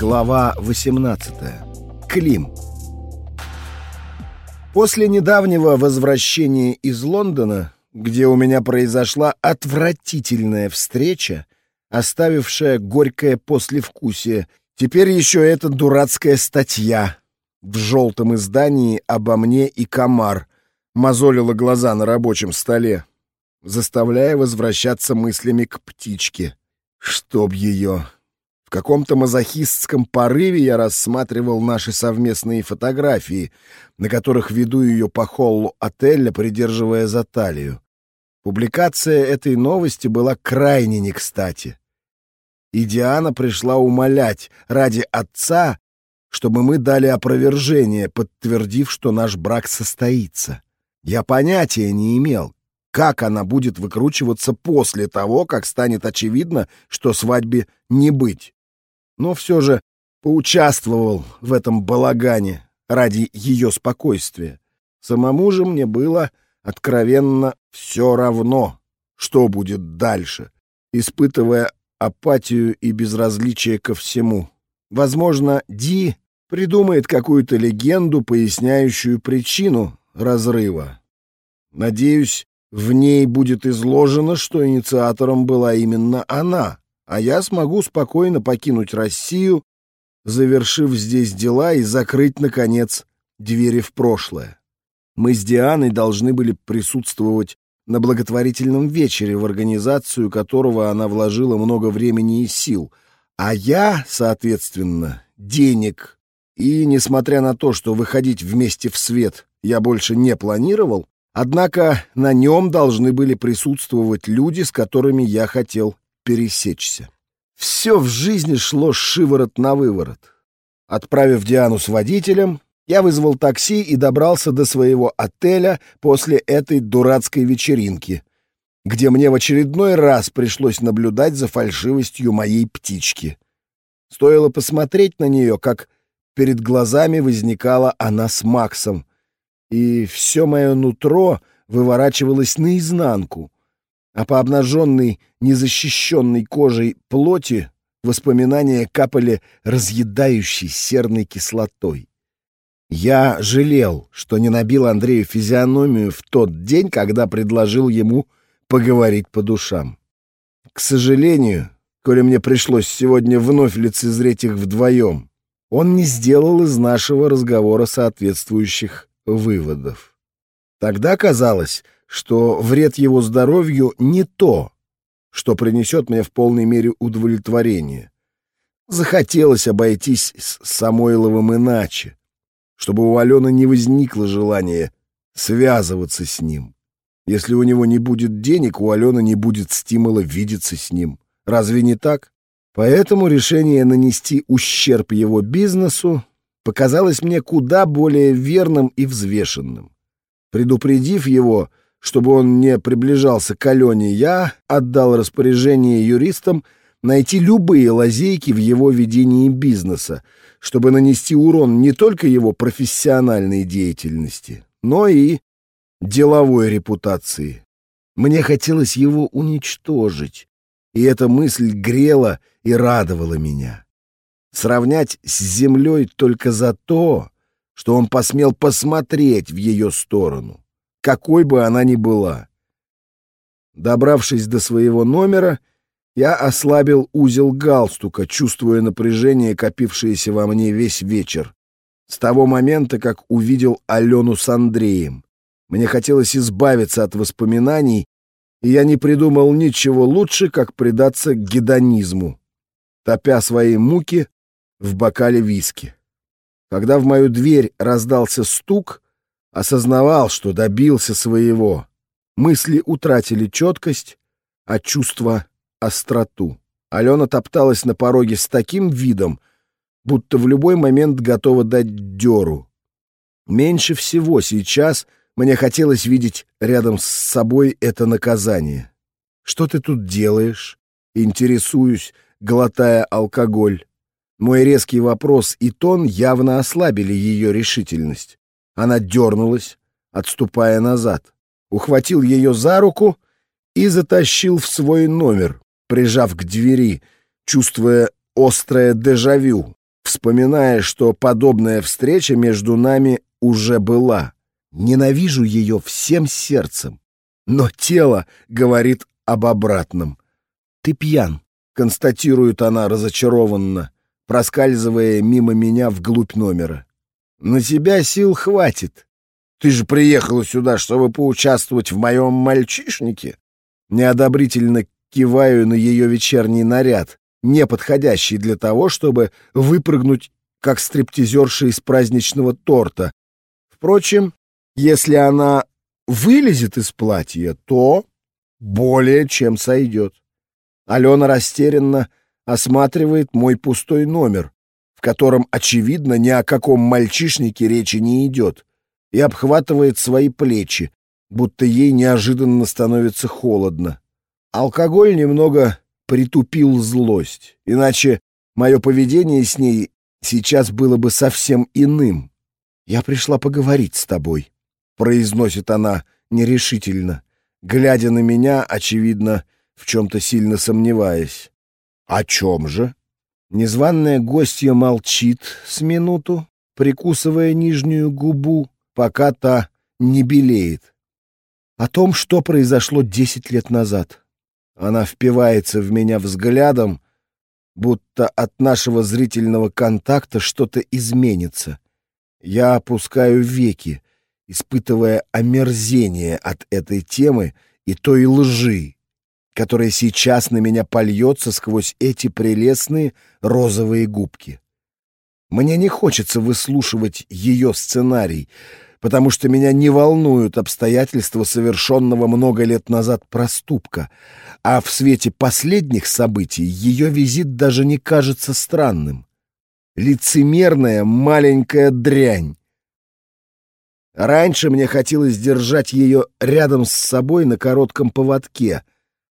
Глава 18. Клим. После недавнего возвращения из Лондона, где у меня произошла отвратительная встреча, оставившая горькое послевкусие, теперь еще эта дурацкая статья в желтом издании обо мне и комар мозолила глаза на рабочем столе, заставляя возвращаться мыслями к птичке. Чтоб ее... В каком-то мазохистском порыве я рассматривал наши совместные фотографии, на которых веду ее по холлу отеля, придерживая за талию. Публикация этой новости была крайне не кстати. И Диана пришла умолять ради отца, чтобы мы дали опровержение, подтвердив, что наш брак состоится. Я понятия не имел, как она будет выкручиваться после того, как станет очевидно, что свадьбе не быть но все же поучаствовал в этом балагане ради ее спокойствия. Самому же мне было откровенно все равно, что будет дальше, испытывая апатию и безразличие ко всему. Возможно, Ди придумает какую-то легенду, поясняющую причину разрыва. Надеюсь, в ней будет изложено, что инициатором была именно она, а я смогу спокойно покинуть Россию, завершив здесь дела и закрыть, наконец, двери в прошлое. Мы с Дианой должны были присутствовать на благотворительном вечере, в организацию которого она вложила много времени и сил, а я, соответственно, денег. И, несмотря на то, что выходить вместе в свет я больше не планировал, однако на нем должны были присутствовать люди, с которыми я хотел пересечься. Все в жизни шло шиворот на выворот. Отправив Диану с водителем, я вызвал такси и добрался до своего отеля после этой дурацкой вечеринки, где мне в очередной раз пришлось наблюдать за фальшивостью моей птички. Стоило посмотреть на нее, как перед глазами возникала она с Максом, и все мое нутро выворачивалось наизнанку — а по обнаженной, незащищенной кожей плоти воспоминания капали разъедающей серной кислотой. Я жалел, что не набил Андрею физиономию в тот день, когда предложил ему поговорить по душам. К сожалению, коли мне пришлось сегодня вновь лицезреть их вдвоем, он не сделал из нашего разговора соответствующих выводов. Тогда казалось, что вред его здоровью не то, что принесет мне в полной мере удовлетворение. Захотелось обойтись с Самойловым иначе, чтобы у Алены не возникло желания связываться с ним. Если у него не будет денег, у Алены не будет стимула видеться с ним. Разве не так? Поэтому решение нанести ущерб его бизнесу показалось мне куда более верным и взвешенным. Предупредив его, чтобы он не приближался к Алене, я отдал распоряжение юристам найти любые лазейки в его ведении бизнеса, чтобы нанести урон не только его профессиональной деятельности, но и деловой репутации. Мне хотелось его уничтожить, и эта мысль грела и радовала меня. Сравнять с землей только за то, что он посмел посмотреть в ее сторону какой бы она ни была. Добравшись до своего номера, я ослабил узел галстука, чувствуя напряжение, копившееся во мне весь вечер. С того момента, как увидел Алену с Андреем. Мне хотелось избавиться от воспоминаний, и я не придумал ничего лучше, как предаться гедонизму, топя свои муки в бокале виски. Когда в мою дверь раздался стук, осознавал, что добился своего. Мысли утратили четкость, а чувства — остроту. Алена топталась на пороге с таким видом, будто в любой момент готова дать дёру. Меньше всего сейчас мне хотелось видеть рядом с собой это наказание. «Что ты тут делаешь?» Интересуюсь, глотая алкоголь. Мой резкий вопрос и тон явно ослабили ее решительность. Она дернулась, отступая назад. Ухватил ее за руку и затащил в свой номер, прижав к двери, чувствуя острое дежавю, вспоминая, что подобная встреча между нами уже была. Ненавижу ее всем сердцем. Но тело говорит об обратном. «Ты пьян», — констатирует она разочарованно, проскальзывая мимо меня вглубь номера. «На тебя сил хватит. Ты же приехала сюда, чтобы поучаствовать в моем мальчишнике». Неодобрительно киваю на ее вечерний наряд, не подходящий для того, чтобы выпрыгнуть, как стриптизерша из праздничного торта. Впрочем, если она вылезет из платья, то более чем сойдет. Алена растерянно осматривает мой пустой номер, в котором, очевидно, ни о каком мальчишнике речи не идет, и обхватывает свои плечи, будто ей неожиданно становится холодно. Алкоголь немного притупил злость, иначе мое поведение с ней сейчас было бы совсем иным. «Я пришла поговорить с тобой», — произносит она нерешительно, глядя на меня, очевидно, в чем-то сильно сомневаясь. «О чем же?» Незваная гостья молчит с минуту, прикусывая нижнюю губу, пока та не белеет. О том, что произошло десять лет назад. Она впивается в меня взглядом, будто от нашего зрительного контакта что-то изменится. Я опускаю веки, испытывая омерзение от этой темы и той лжи, которая сейчас на меня польется сквозь эти прелестные розовые губки. Мне не хочется выслушивать ее сценарий, потому что меня не волнуют обстоятельства совершенного много лет назад проступка, а в свете последних событий ее визит даже не кажется странным. Лицемерная маленькая дрянь. Раньше мне хотелось держать ее рядом с собой на коротком поводке,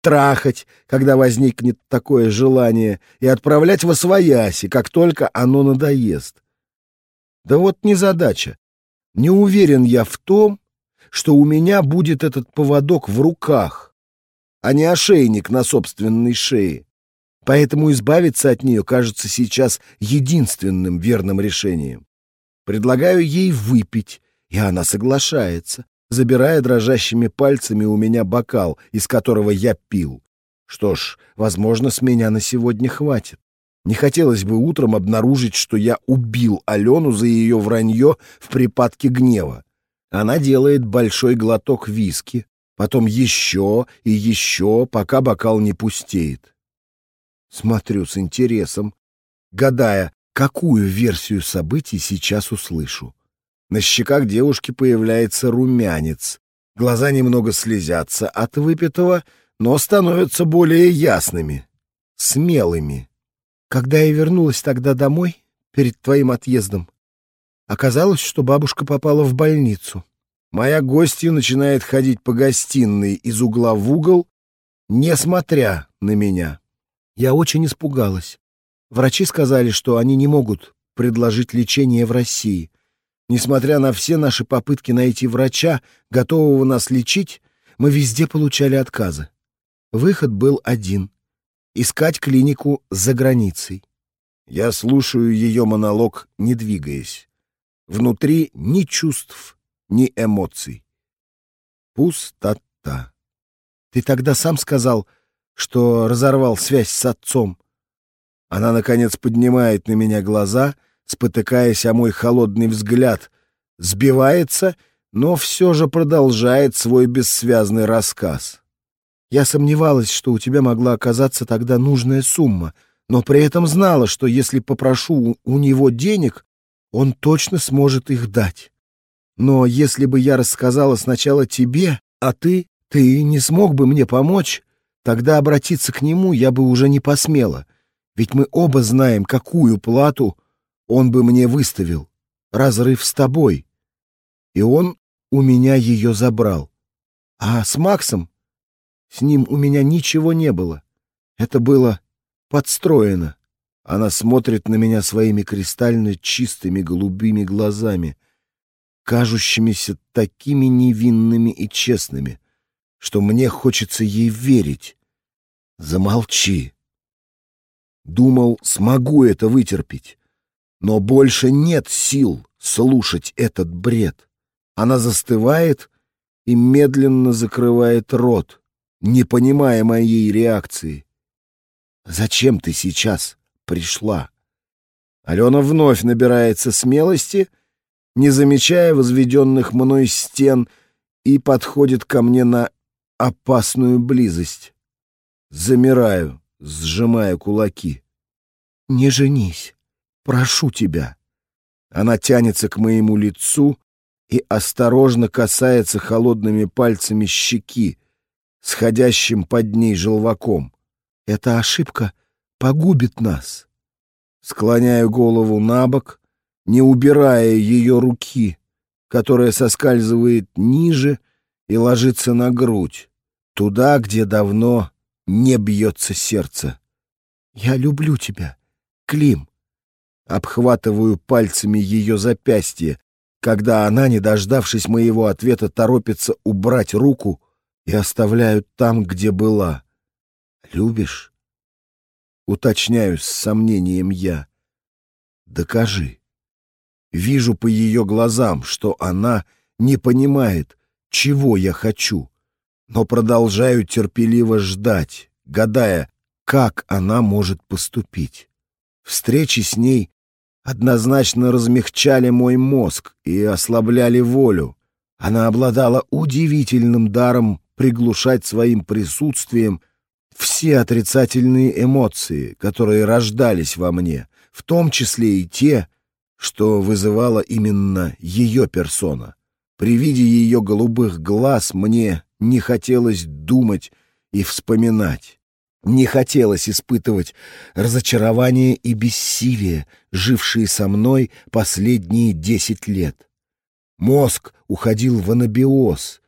трахать, когда возникнет такое желание, и отправлять во свояси, как только оно надоест. Да вот незадача. Не уверен я в том, что у меня будет этот поводок в руках, а не ошейник на собственной шее. Поэтому избавиться от нее кажется сейчас единственным верным решением. Предлагаю ей выпить, и она соглашается, забирая дрожащими пальцами у меня бокал, из которого я пил. Что ж, возможно, с меня на сегодня хватит. Не хотелось бы утром обнаружить, что я убил Алену за ее вранье в припадке гнева. Она делает большой глоток виски, потом еще и еще, пока бокал не пустеет. Смотрю с интересом, гадая, какую версию событий сейчас услышу. На щеках девушки появляется румянец, глаза немного слезятся от выпитого, но становятся более ясными, смелыми. Когда я вернулась тогда домой, перед твоим отъездом, оказалось, что бабушка попала в больницу. Моя гостья начинает ходить по гостиной из угла в угол, несмотря на меня. Я очень испугалась. Врачи сказали, что они не могут предложить лечение в России. Несмотря на все наши попытки найти врача, готового нас лечить, мы везде получали отказы. Выход был один искать клинику за границей. Я слушаю ее монолог, не двигаясь. Внутри ни чувств, ни эмоций. Пустота. Ты тогда сам сказал, что разорвал связь с отцом. Она, наконец, поднимает на меня глаза, спотыкаясь о мой холодный взгляд, сбивается, но все же продолжает свой бессвязный рассказ. Я сомневалась, что у тебя могла оказаться тогда нужная сумма, но при этом знала, что если попрошу у него денег, он точно сможет их дать. Но если бы я рассказала сначала тебе, а ты, ты не смог бы мне помочь, тогда обратиться к нему я бы уже не посмела, ведь мы оба знаем, какую плату он бы мне выставил. Разрыв с тобой. И он у меня ее забрал. А с Максом с ним у меня ничего не было. Это было подстроено. Она смотрит на меня своими кристально чистыми голубыми глазами, кажущимися такими невинными и честными, что мне хочется ей верить. Замолчи. Думал, смогу это вытерпеть. Но больше нет сил слушать этот бред. Она застывает и медленно закрывает рот, не понимая моей реакции. «Зачем ты сейчас пришла?» Алена вновь набирается смелости, не замечая возведенных мной стен, и подходит ко мне на опасную близость. Замираю, сжимая кулаки. «Не женись, прошу тебя». Она тянется к моему лицу и осторожно касается холодными пальцами щеки, сходящим под ней желваком. Эта ошибка погубит нас. Склоняю голову на бок, не убирая ее руки, которая соскальзывает ниже и ложится на грудь, туда, где давно не бьется сердце. «Я люблю тебя, Клим!» Обхватываю пальцами ее запястье, когда она, не дождавшись моего ответа, торопится убрать руку и оставляют там, где была. «Любишь?» Уточняю с сомнением я. «Докажи». Вижу по ее глазам, что она не понимает, чего я хочу, но продолжаю терпеливо ждать, гадая, как она может поступить. Встречи с ней однозначно размягчали мой мозг и ослабляли волю. Она обладала удивительным даром приглушать своим присутствием все отрицательные эмоции, которые рождались во мне, в том числе и те, что вызывала именно ее персона. При виде ее голубых глаз мне не хотелось думать и вспоминать. Не хотелось испытывать разочарование и бессилие, жившие со мной последние десять лет. Мозг уходил в анабиоз,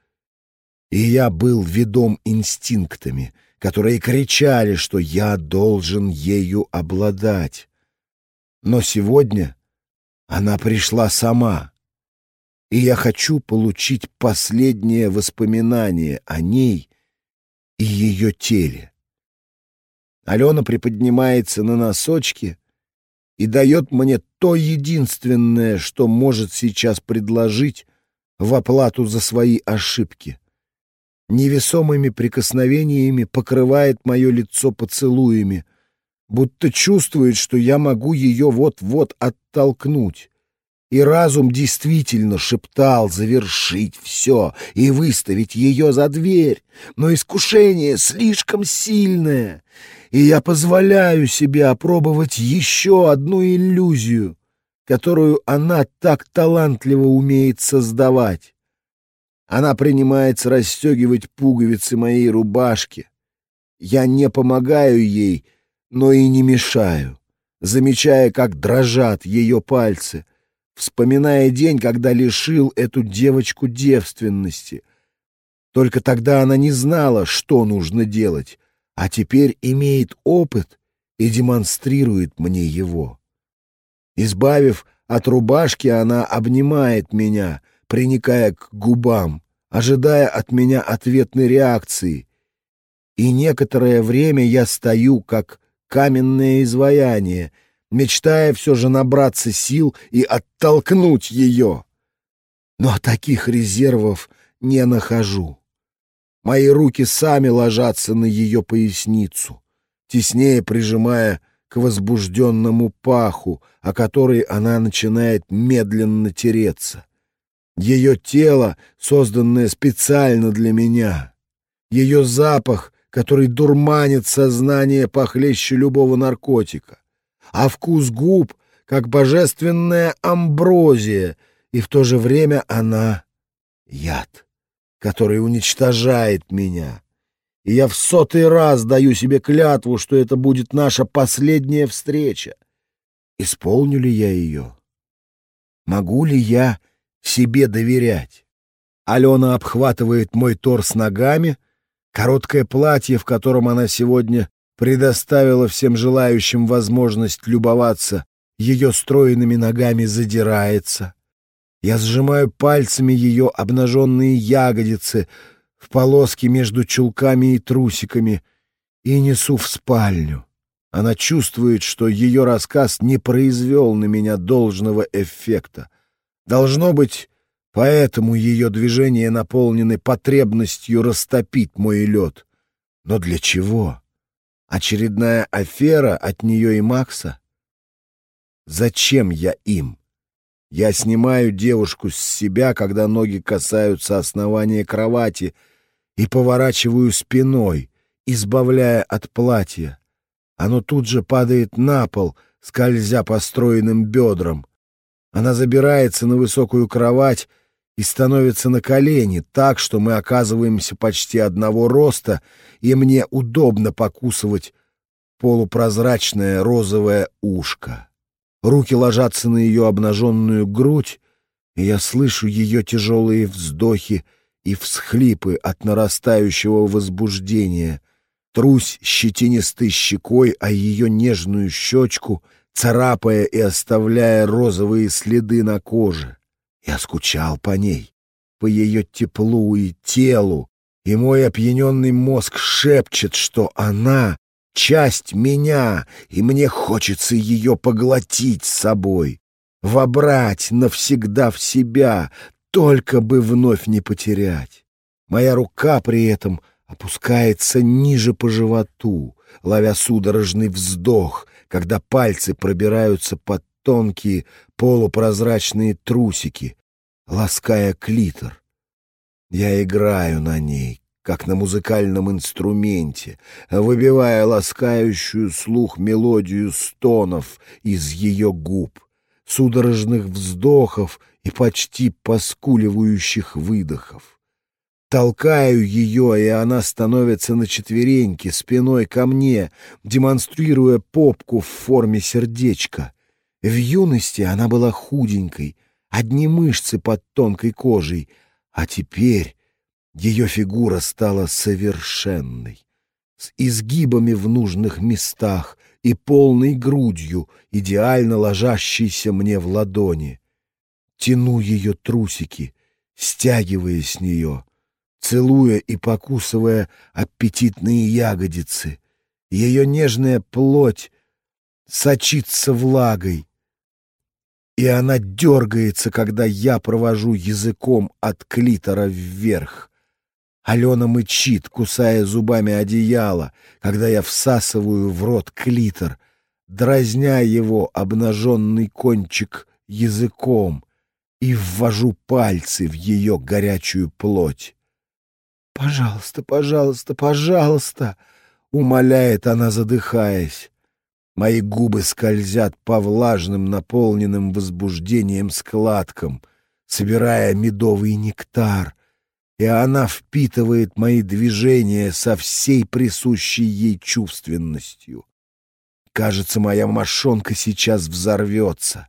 и я был ведом инстинктами, которые кричали, что я должен ею обладать. Но сегодня она пришла сама, и я хочу получить последнее воспоминание о ней и ее теле. Алена приподнимается на носочки и дает мне то единственное, что может сейчас предложить в оплату за свои ошибки невесомыми прикосновениями покрывает мое лицо поцелуями, будто чувствует, что я могу ее вот-вот оттолкнуть. И разум действительно шептал завершить все и выставить ее за дверь, но искушение слишком сильное, и я позволяю себе опробовать еще одну иллюзию, которую она так талантливо умеет создавать. Она принимается расстегивать пуговицы моей рубашки. Я не помогаю ей, но и не мешаю, замечая, как дрожат ее пальцы, вспоминая день, когда лишил эту девочку девственности. Только тогда она не знала, что нужно делать, а теперь имеет опыт и демонстрирует мне его. Избавив от рубашки, она обнимает меня, приникая к губам, ожидая от меня ответной реакции. И некоторое время я стою, как каменное изваяние, мечтая все же набраться сил и оттолкнуть ее. Но таких резервов не нахожу. Мои руки сами ложатся на ее поясницу, теснее прижимая к возбужденному паху, о который она начинает медленно тереться. Ее тело, созданное специально для меня. Ее запах, который дурманит сознание похлеще любого наркотика. А вкус губ, как божественная амброзия, и в то же время она — яд, который уничтожает меня. И я в сотый раз даю себе клятву, что это будет наша последняя встреча. Исполню ли я ее? Могу ли я себе доверять. Алена обхватывает мой торс ногами, короткое платье, в котором она сегодня предоставила всем желающим возможность любоваться, ее стройными ногами задирается. Я сжимаю пальцами ее обнаженные ягодицы в полоске между чулками и трусиками и несу в спальню. Она чувствует, что ее рассказ не произвел на меня должного эффекта. Должно быть, поэтому ее движения наполнены потребностью растопить мой лед. Но для чего? Очередная афера от нее и Макса? Зачем я им? Я снимаю девушку с себя, когда ноги касаются основания кровати, и поворачиваю спиной, избавляя от платья. Оно тут же падает на пол, скользя по стройным бедрам. Она забирается на высокую кровать и становится на колени, так что мы оказываемся почти одного роста, и мне удобно покусывать полупрозрачное розовое ушко. Руки ложатся на ее обнаженную грудь, и я слышу ее тяжелые вздохи и всхлипы от нарастающего возбуждения, трусь щетинистой щекой о ее нежную щечку, царапая и оставляя розовые следы на коже. Я скучал по ней, по ее теплу и телу, и мой опьяненный мозг шепчет, что она — часть меня, и мне хочется ее поглотить с собой, вобрать навсегда в себя, только бы вновь не потерять. Моя рука при этом опускается ниже по животу, ловя судорожный вздох, когда пальцы пробираются под тонкие полупрозрачные трусики, лаская клитор. Я играю на ней, как на музыкальном инструменте, выбивая ласкающую слух мелодию стонов из ее губ, судорожных вздохов и почти поскуливающих выдохов. Толкаю ее, и она становится на четвереньки, спиной ко мне, демонстрируя попку в форме сердечка. В юности она была худенькой, одни мышцы под тонкой кожей, а теперь ее фигура стала совершенной, с изгибами в нужных местах и полной грудью, идеально ложащейся мне в ладони. Тяну ее трусики, стягивая с нее — целуя и покусывая аппетитные ягодицы. Ее нежная плоть сочится влагой, и она дергается, когда я провожу языком от клитора вверх. Алена мычит, кусая зубами одеяло, когда я всасываю в рот клитор, дразня его обнаженный кончик языком и ввожу пальцы в ее горячую плоть. «Пожалуйста, пожалуйста, пожалуйста!» — умоляет она, задыхаясь. Мои губы скользят по влажным, наполненным возбуждением складкам, собирая медовый нектар, и она впитывает мои движения со всей присущей ей чувственностью. Кажется, моя мошонка сейчас взорвется.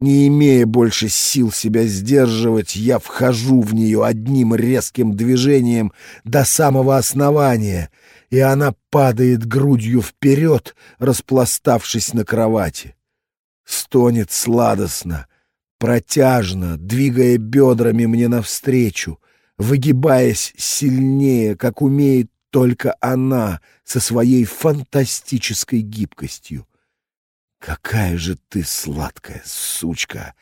Не имея больше сил себя сдерживать, я вхожу в нее одним резким движением до самого основания, и она падает грудью вперед, распластавшись на кровати. Стонет сладостно, протяжно, двигая бедрами мне навстречу, выгибаясь сильнее, как умеет только она со своей фантастической гибкостью. «Какая же ты сладкая сучка!»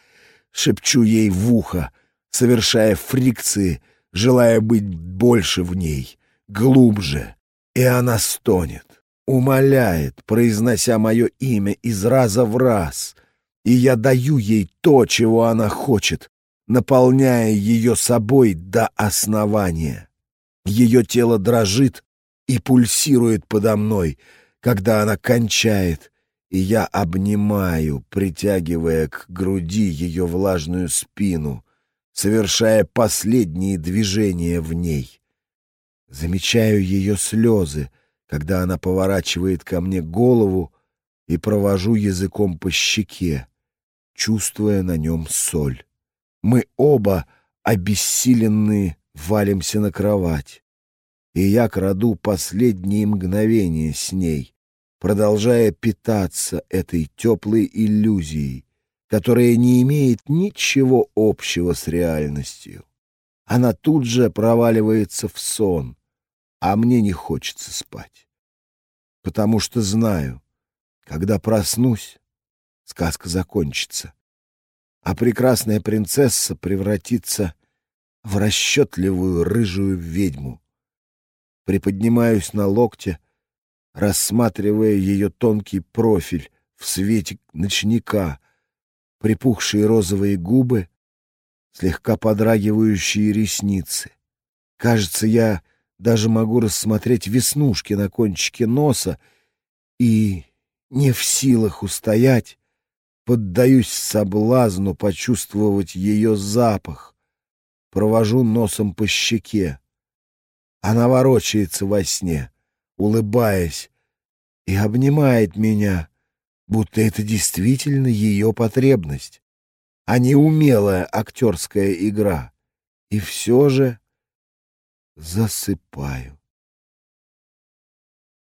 Шепчу ей в ухо, совершая фрикции, желая быть больше в ней, глубже. И она стонет, умоляет, произнося мое имя из раза в раз. И я даю ей то, чего она хочет, наполняя ее собой до основания. Ее тело дрожит и пульсирует подо мной, когда она кончает, и я обнимаю, притягивая к груди ее влажную спину, совершая последние движения в ней. Замечаю ее слезы, когда она поворачивает ко мне голову и провожу языком по щеке, чувствуя на нем соль. Мы оба, обессиленные, валимся на кровать, и я краду последние мгновения с ней, продолжая питаться этой теплой иллюзией, которая не имеет ничего общего с реальностью. Она тут же проваливается в сон, а мне не хочется спать. Потому что знаю, Когда проснусь, сказка закончится, а прекрасная принцесса превратится в расчетливую рыжую ведьму. Приподнимаюсь на локте, рассматривая ее тонкий профиль в свете ночника, припухшие розовые губы, слегка подрагивающие ресницы. Кажется, я даже могу рассмотреть веснушки на кончике носа и, не в силах устоять, поддаюсь соблазну почувствовать ее запах, провожу носом по щеке. Она ворочается во сне, улыбаясь, и обнимает меня, будто это действительно ее потребность, а не умелая актерская игра. И все же засыпаю.